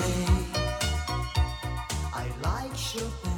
say I like Chopin.